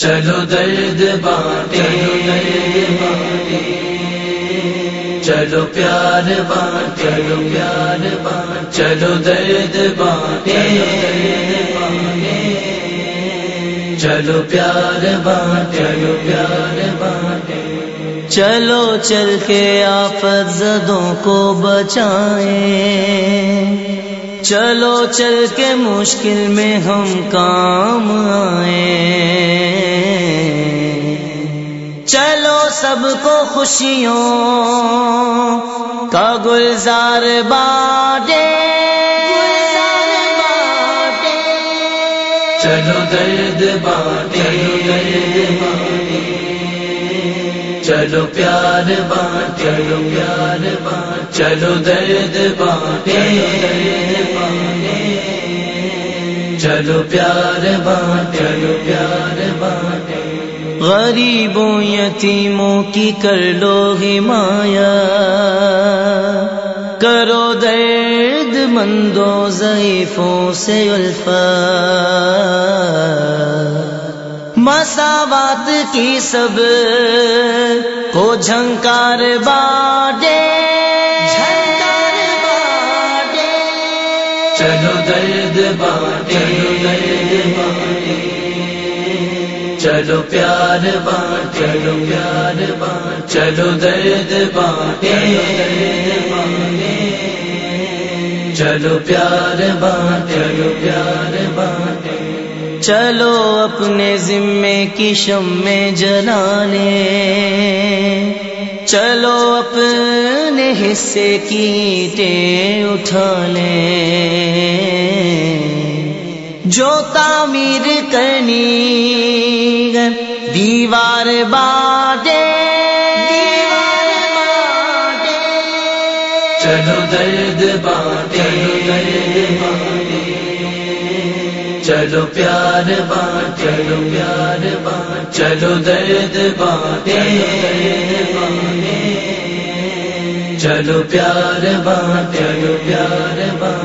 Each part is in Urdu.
چلو درد بانٹے۔ چلو پیار بانٹ چلو پیار بانٹ چلو درد بانٹے۔ چلو پیار بانٹ چلو پیار بانٹے۔ چلو چل کے آپ زدوں کو بچائیں۔ چلو چل کے مشکل میں ہم کام آئیں۔ سب کو خوشیوں کا گلزار باٹے چلو درد بانٹے۔ چلو پیار بانٹ چلو پیار بانٹ چلو درد بانٹے۔ چلو پیار بانٹ چلو پیار بانٹے۔ غریبوں یتیموں کی کر لو حمایا کرو درد مندوں ضعیفوں سے الفا۔ مساوات کی سب کو جھنکار باڈے جھنکار باڈے چلو درد بانٹے چلو پیار بانٹ چلو پیار بانٹ چلو درد بانٹے چلو پیار بانٹ چلو پیار بانٹے چلو اپنے ذمے کی شم میں جلانے۔ چلو اپنے حصے کی ٹے اٹھانے۔ جو تعمیر کرنی ہے۔ دیوار باٹے چلو درد بانٹے چلو پیار بانٹ چلو پیار بانٹ چلو درد بانٹے چلو پیار بانٹ چلو پیار بانٹے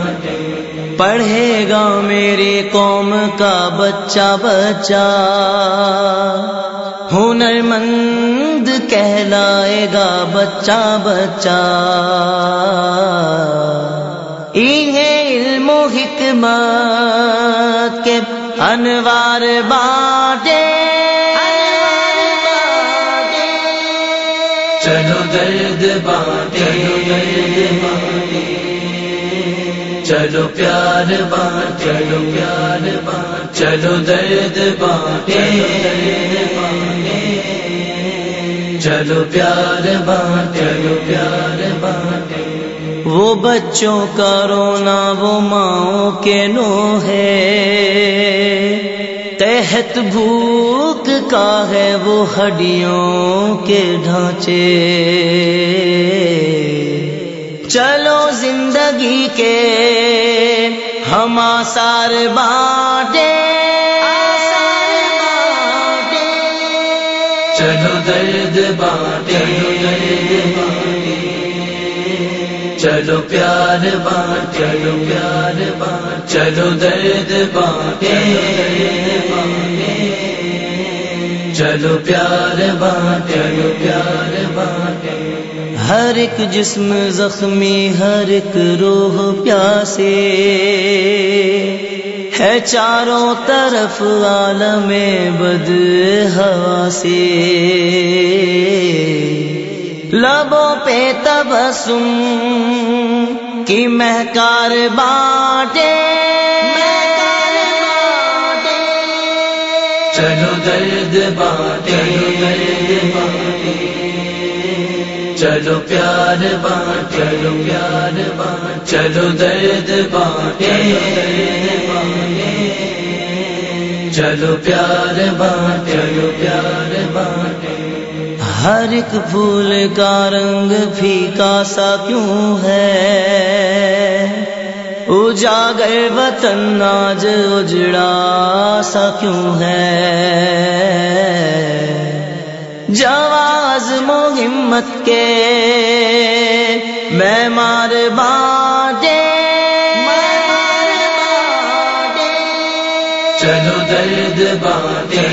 پڑھے گا میری قوم کا بچہ بچہ۔ ہنر مند کہلائے گا بچہ بچہ۔ انہیں علم و حکمت کے انوار بانٹے۔ چلو درد بانٹے۔ چلو پیار بانٹ چلو پیار بانٹ چلو درد بانٹے، چلو پیار بانٹ چلو پیار بانٹے۔ وہ بچوں کا رونا، وہ ماؤں کے نو ہے۔ تحت بھوک کا ہے، وہ ہڈیوں کے ڈھانچے۔ چلو زندگی کے ہم آسار بانٹے۔ چلو درد بانٹے۔ چلو پیار بانٹ چلو پیار بانٹ چلو درد بانٹے۔ چلو پیار بانٹ چلو پیار بانٹے۔ ہر ایک جسم زخمی ہر ایک روح پیاسے۔ ہے چاروں طرف عالم بد ہوا سے لبوں پہ تبسم کی مہکار بانٹے۔ چلو درد بانٹے۔ چلو پیار بانٹ چلو پیار بانٹ چلو درد بانٹے چلو پیار بانٹ چلو پیار بانٹے ہر ایک پھول کا رنگ پھیکا سا کیوں ہے؟ اجاگر وطن آج اجڑا سا کیوں ہے؟ جواز مو ہمت کے میں مار بانٹے۔ چلو درد بانٹے۔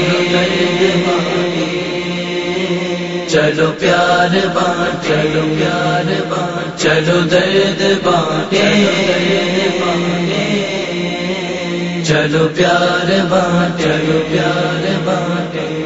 چلو پیار بانٹ چلو پیار بانٹ چلو درد بانٹے۔ چلو پیار بانٹ چلو پیار بانٹے۔